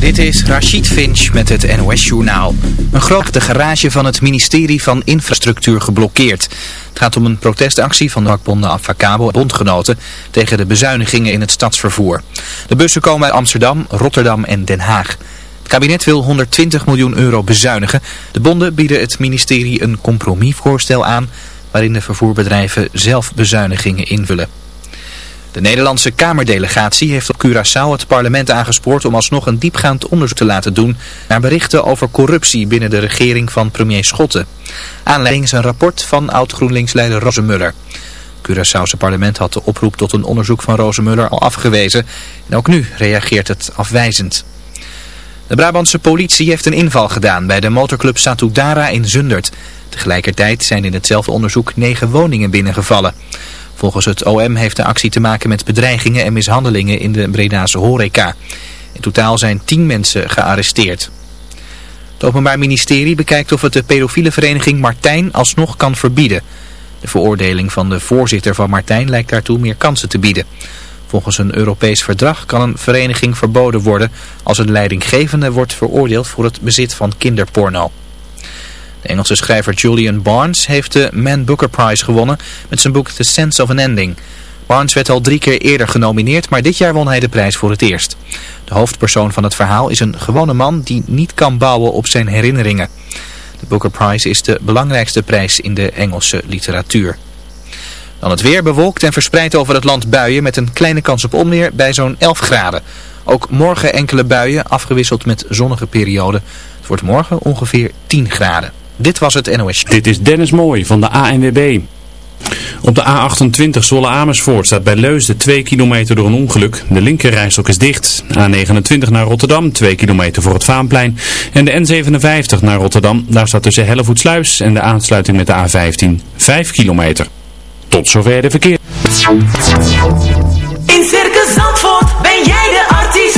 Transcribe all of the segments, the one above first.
Dit is Rachid Finch met het NOS-journaal. Een grote garage van het ministerie van Infrastructuur geblokkeerd. Het gaat om een protestactie van de vakbonden Avacabo en bondgenoten tegen de bezuinigingen in het stadsvervoer. De bussen komen uit Amsterdam, Rotterdam en Den Haag. Het kabinet wil 120 miljoen euro bezuinigen. De bonden bieden het ministerie een compromisvoorstel aan waarin de vervoerbedrijven zelf bezuinigingen invullen. De Nederlandse Kamerdelegatie heeft op Curaçao het parlement aangespoord om alsnog een diepgaand onderzoek te laten doen naar berichten over corruptie binnen de regering van premier Schotten. Aanleiding is een rapport van oud-GroenLinks-leider Rosemuller. Curaçaose parlement had de oproep tot een onderzoek van Rosemuller al afgewezen en ook nu reageert het afwijzend. De Brabantse politie heeft een inval gedaan bij de motorclub Satudara in Zundert. Tegelijkertijd zijn in hetzelfde onderzoek negen woningen binnengevallen. Volgens het OM heeft de actie te maken met bedreigingen en mishandelingen in de Bredase horeca. In totaal zijn tien mensen gearresteerd. Het Openbaar Ministerie bekijkt of het de pedofiele vereniging Martijn alsnog kan verbieden. De veroordeling van de voorzitter van Martijn lijkt daartoe meer kansen te bieden. Volgens een Europees verdrag kan een vereniging verboden worden als een leidinggevende wordt veroordeeld voor het bezit van kinderporno. De Engelse schrijver Julian Barnes heeft de Man Booker Prize gewonnen met zijn boek The Sense of an Ending. Barnes werd al drie keer eerder genomineerd, maar dit jaar won hij de prijs voor het eerst. De hoofdpersoon van het verhaal is een gewone man die niet kan bouwen op zijn herinneringen. De Booker Prize is de belangrijkste prijs in de Engelse literatuur. Dan het weer bewolkt en verspreid over het land buien met een kleine kans op onweer bij zo'n 11 graden. Ook morgen enkele buien afgewisseld met zonnige perioden. Het wordt morgen ongeveer 10 graden. Dit was het NOS. Dit is Dennis Mooij van de ANWB. Op de A28 Zwolle Amersfoort staat bij Leusden 2 kilometer door een ongeluk. De linkerrijstok is dicht. A29 naar Rotterdam 2 kilometer voor het Vaanplein. En de N57 naar Rotterdam, daar staat tussen Hellevoetsluis en de aansluiting met de A15 5 kilometer. Tot zover de verkeer. In Circus Zandvoort ben jij de artiest.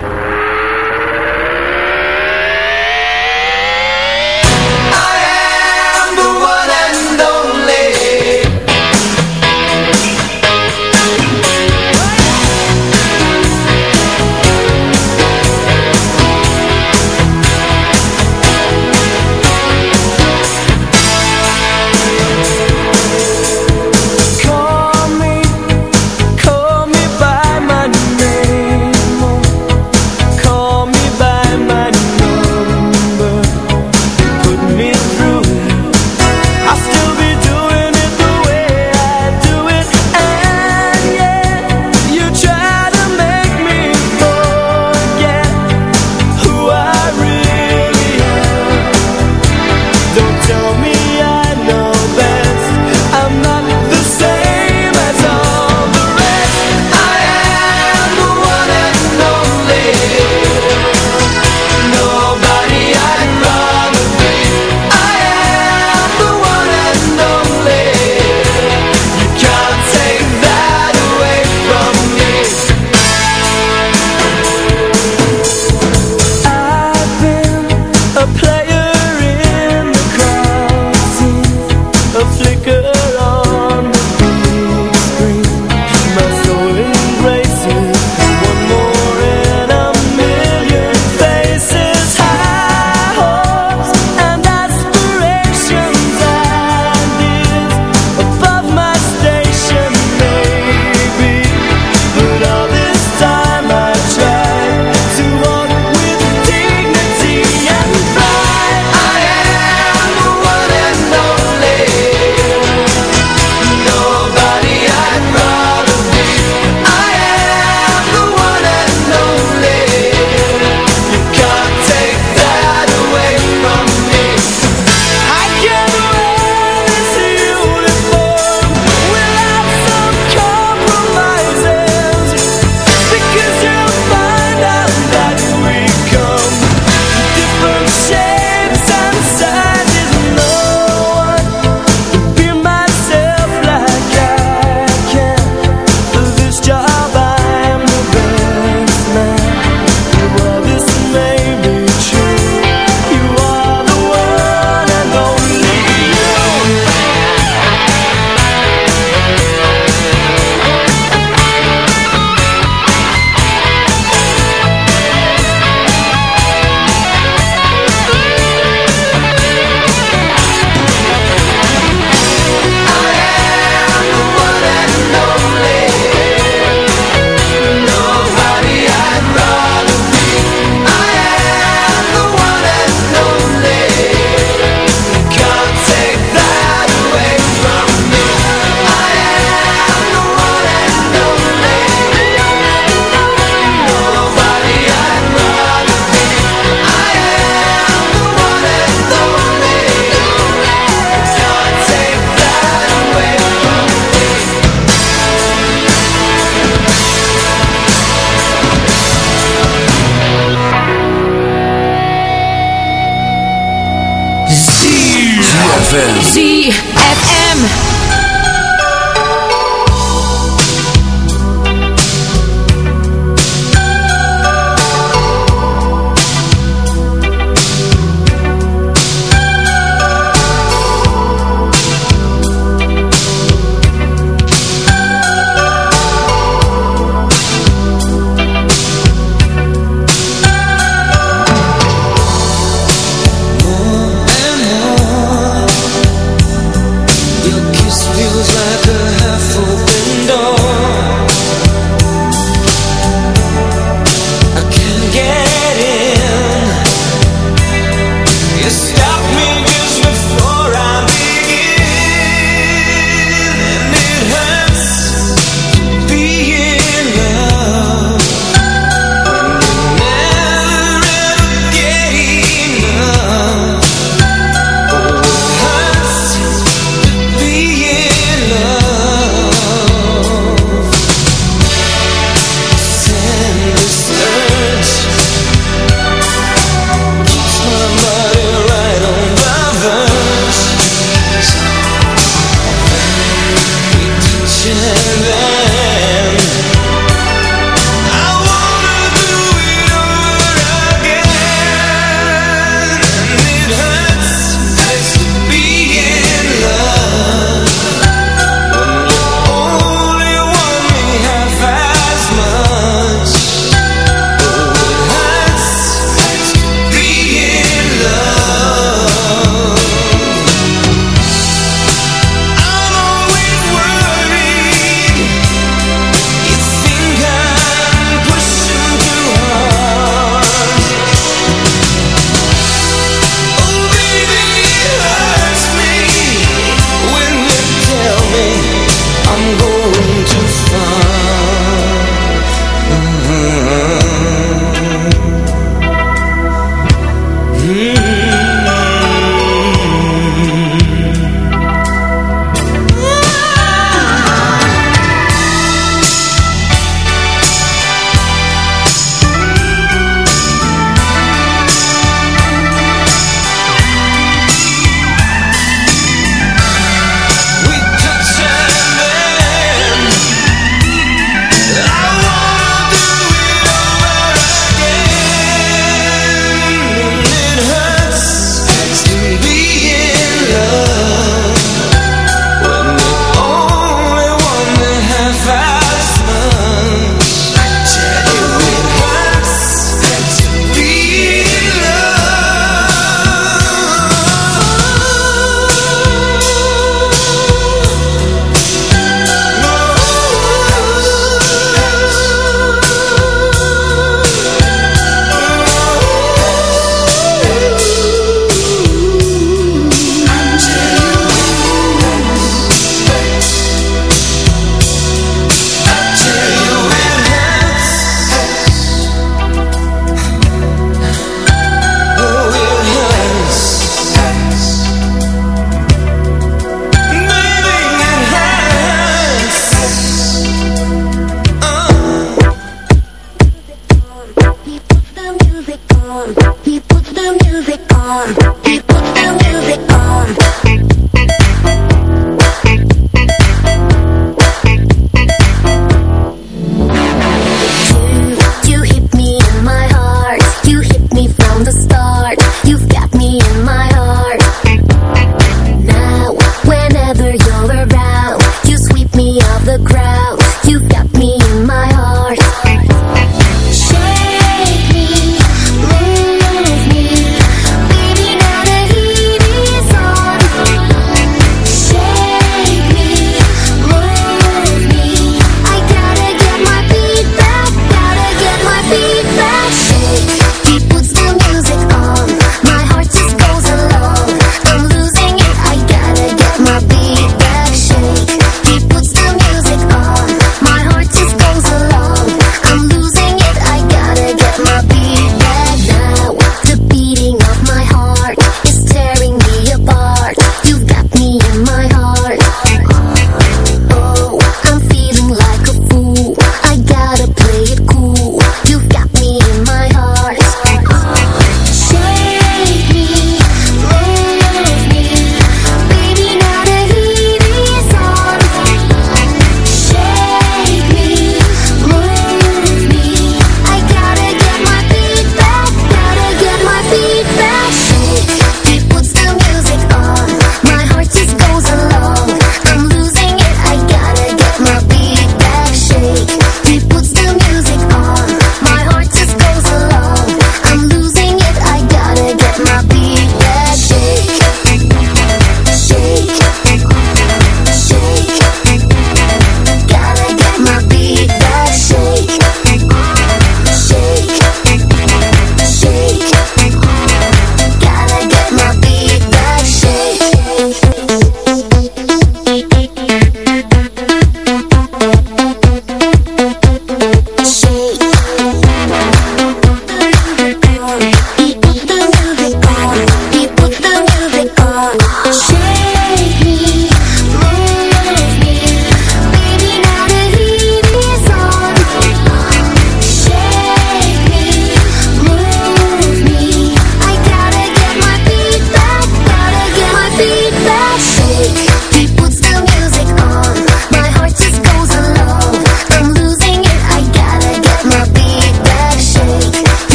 ZFM. ZFM.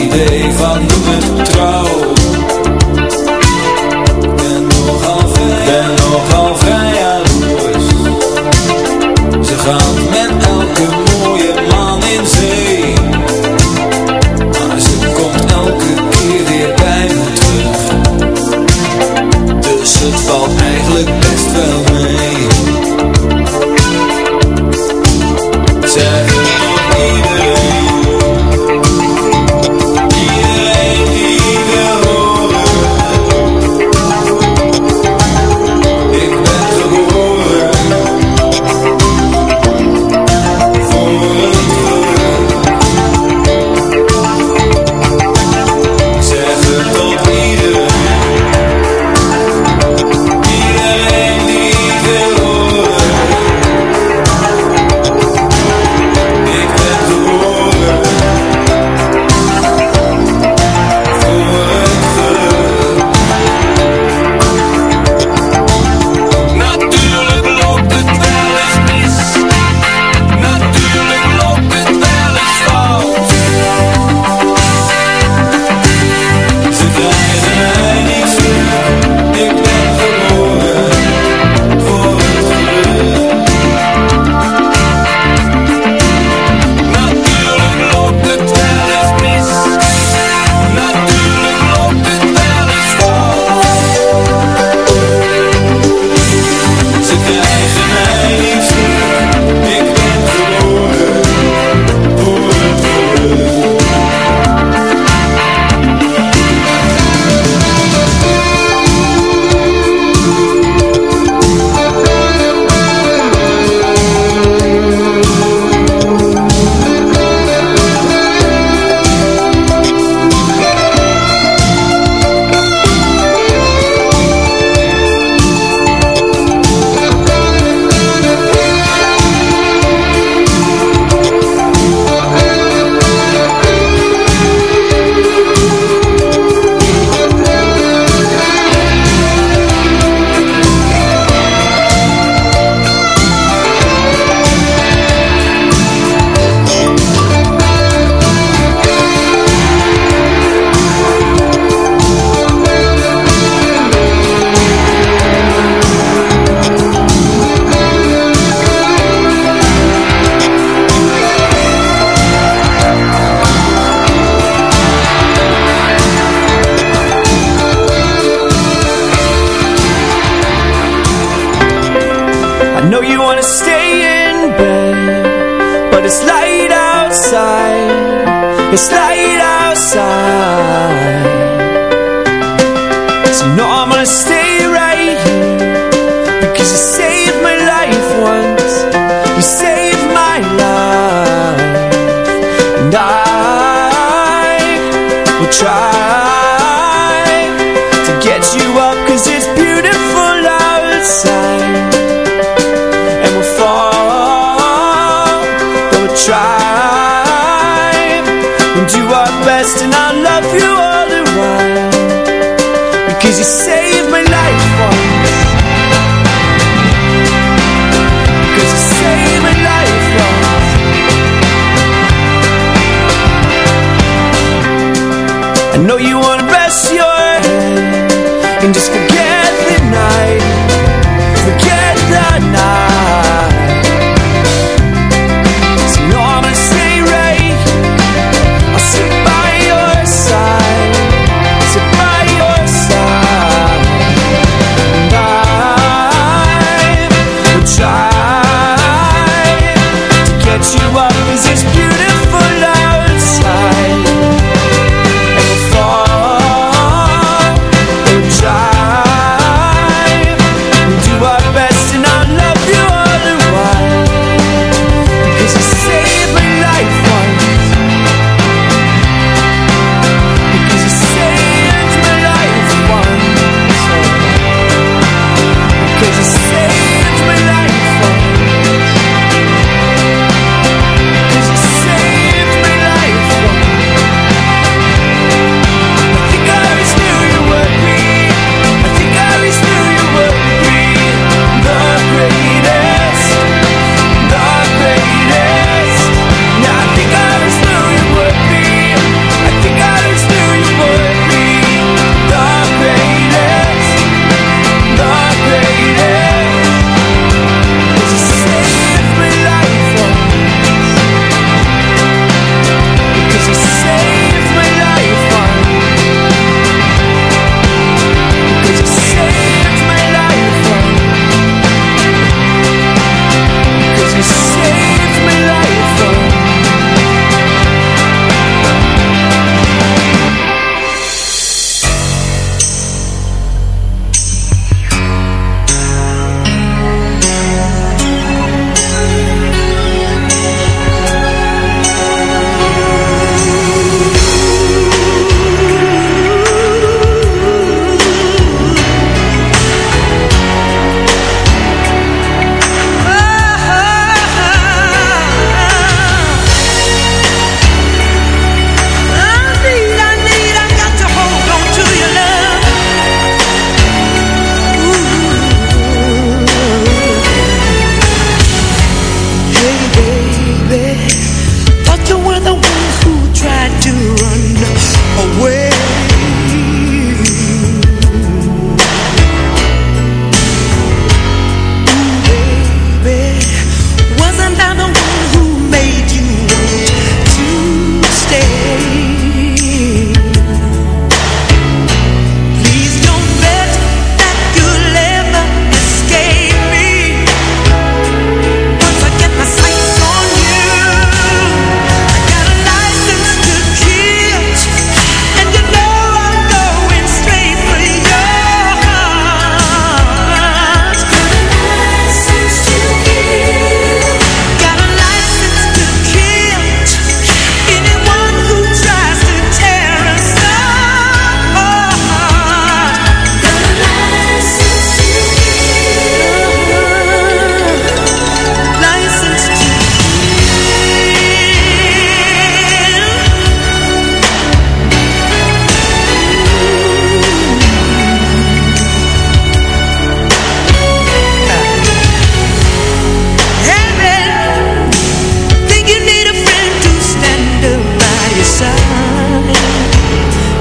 idee van hoe het trouw Know you wanna rest your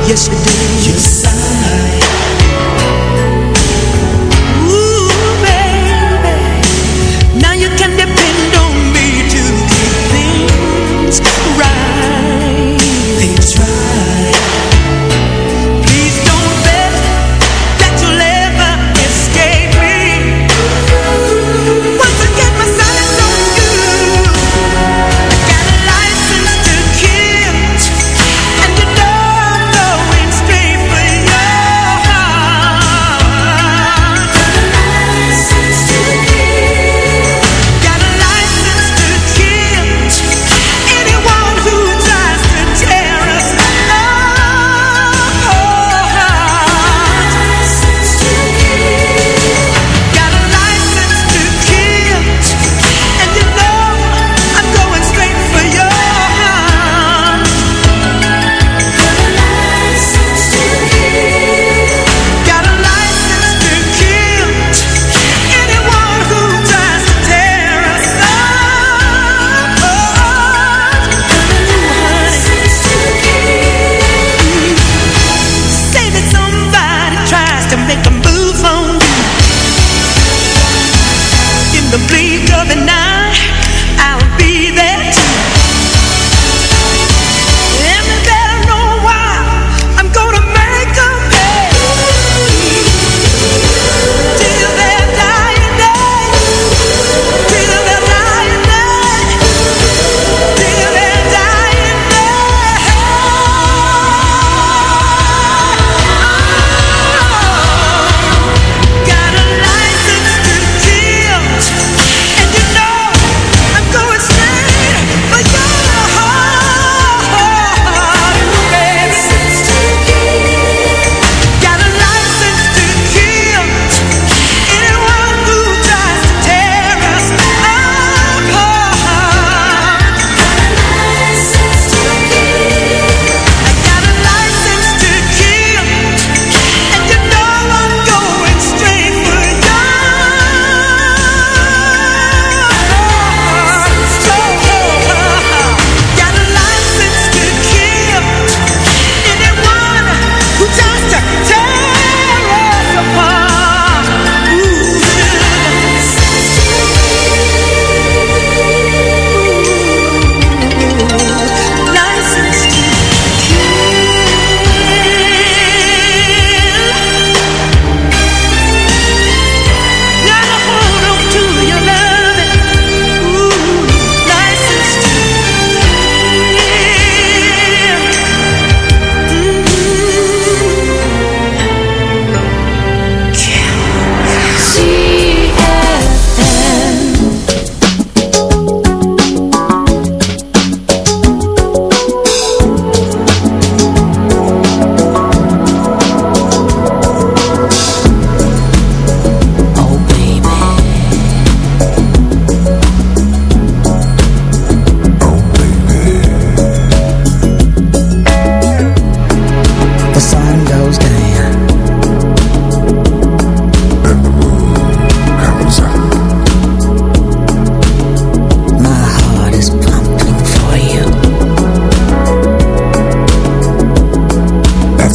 Yes, Yes.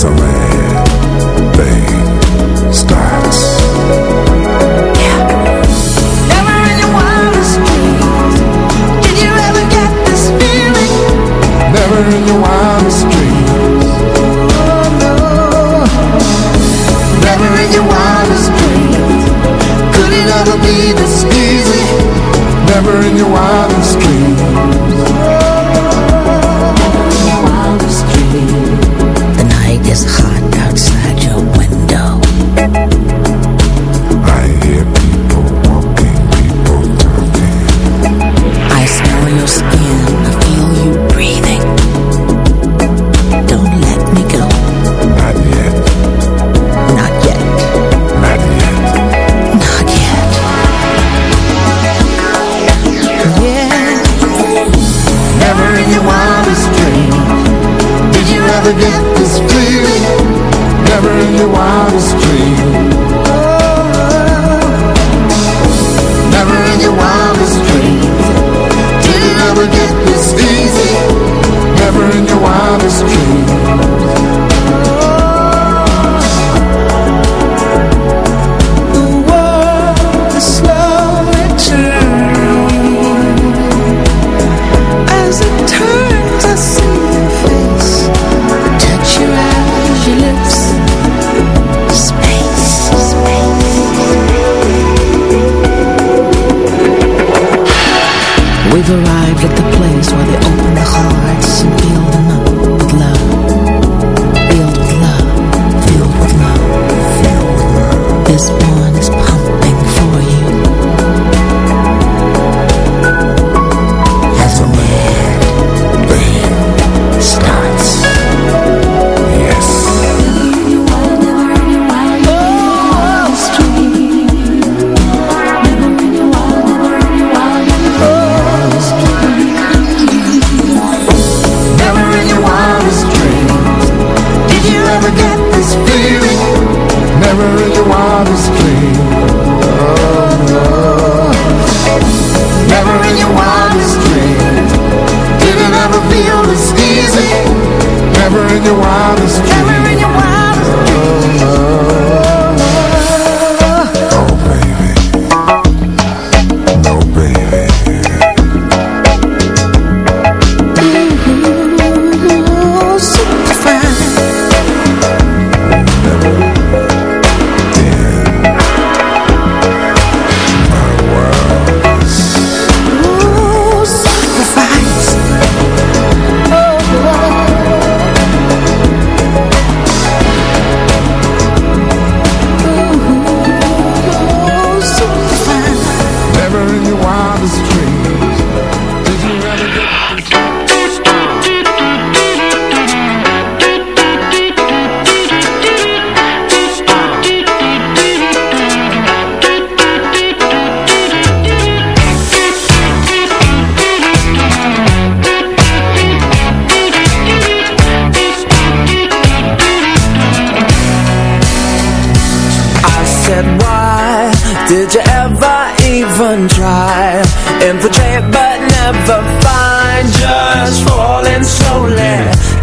alright.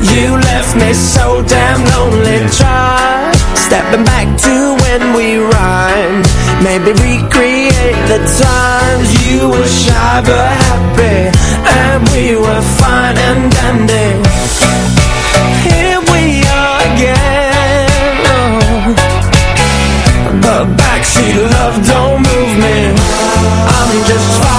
You left me so damn lonely. Try stepping back to when we rhymed. Maybe recreate the times. You were shy but happy And we were fine and dandy. Here we are again. Oh. Backseat love don't move me. I'm just fine.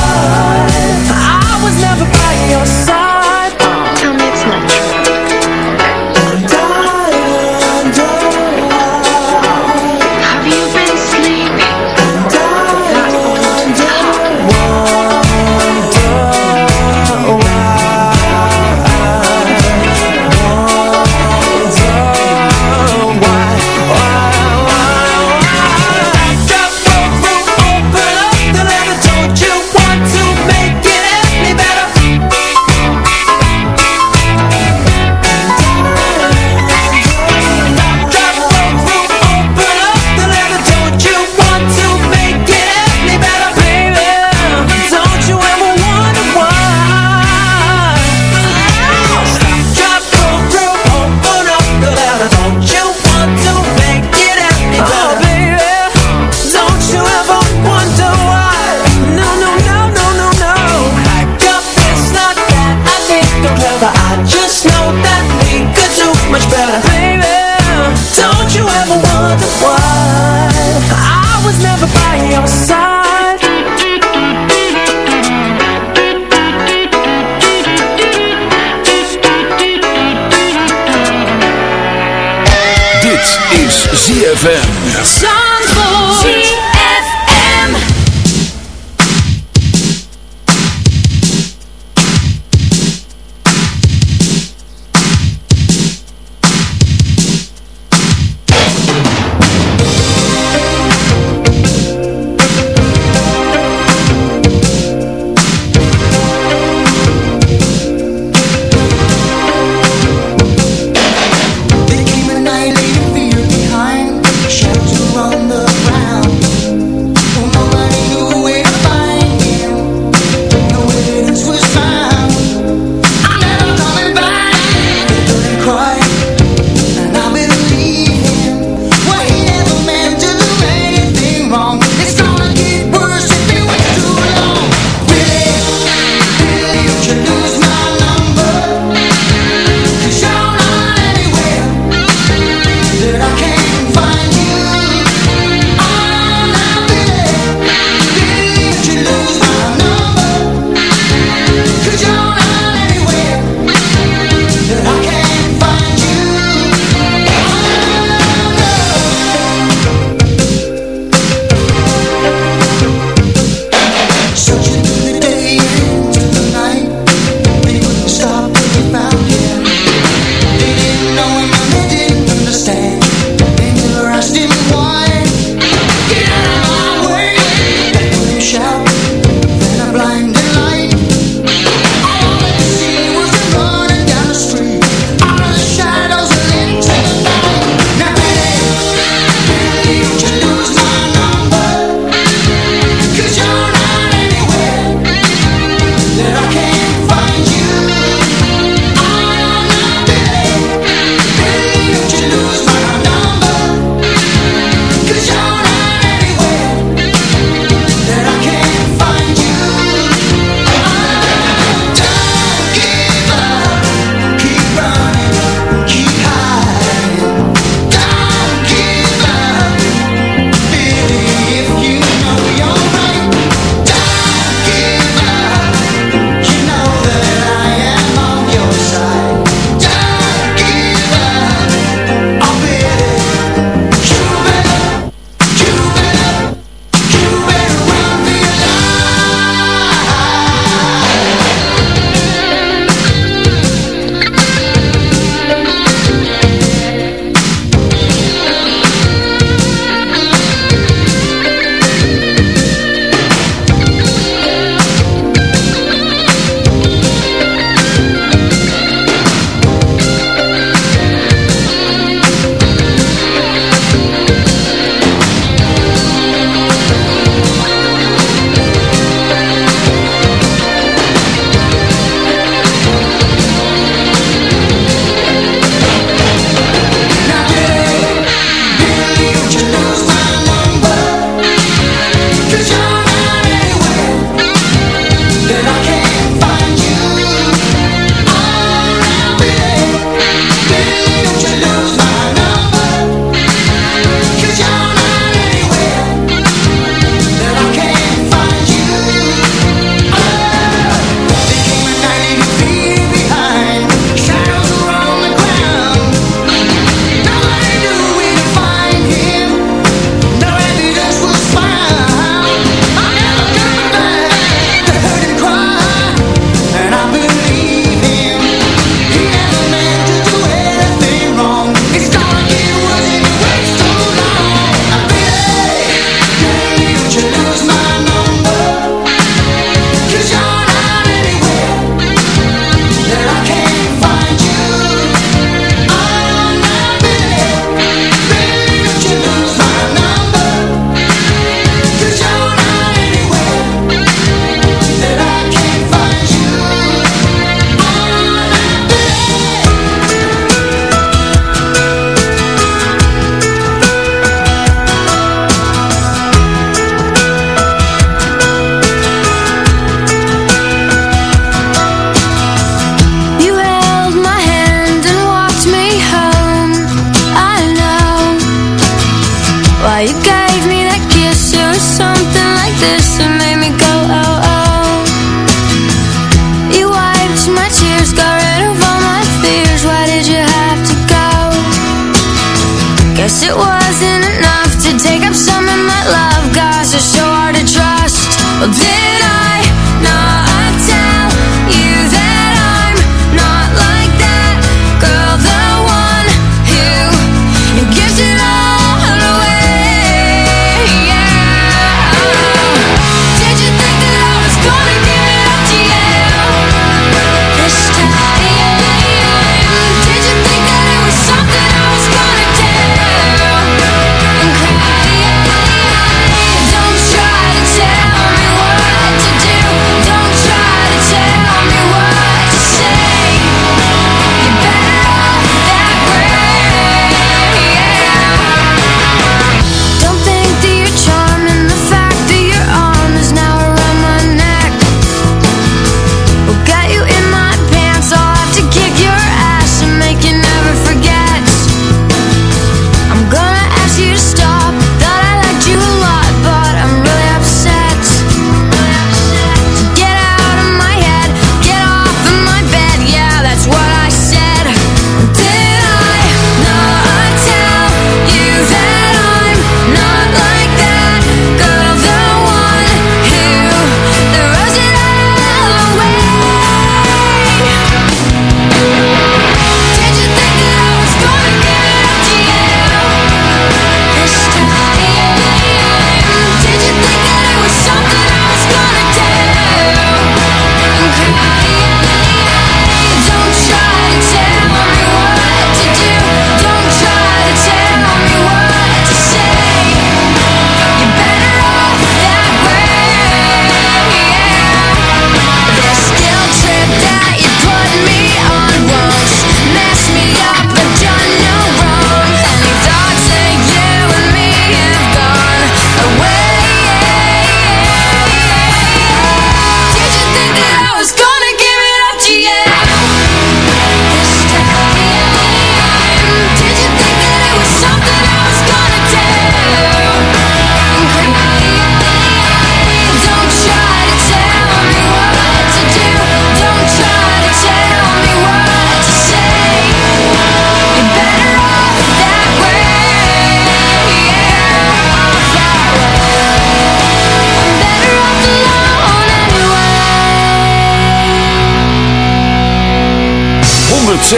6.9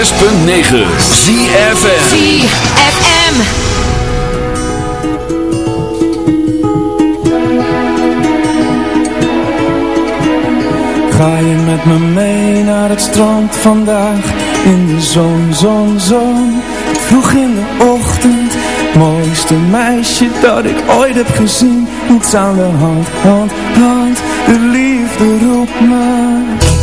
ZFM ZFM Ga je met me mee naar het strand vandaag? In de zon, zon, zon. Vroeg in de ochtend. Mooiste meisje dat ik ooit heb gezien. Niets aan de hand, hand, hand. De liefde roept me.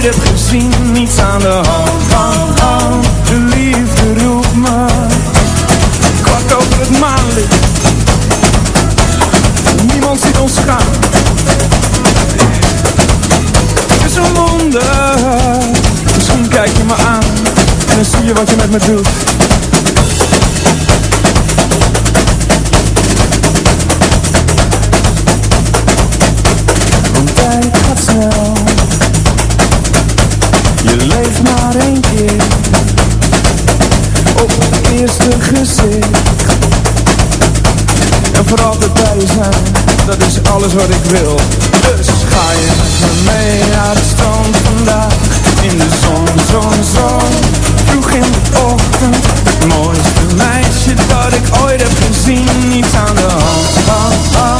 Ik heb gezien Niets aan de hand. Van al De liefde roept me Kwart over het maanlicht. Niemand ziet ons gaan. Het is een wonder. Misschien kijk je me aan En dan zie je wat je met me doet. eerste gezicht. En voor altijd bij je zijn. Dat is alles wat ik wil. Dus ga je me mee naar het strand vandaag. In de zon, zon, zon. Vroeg in de ochtend. Het mooiste meisje dat ik ooit heb gezien. Niets aan de hand. Ah, ah,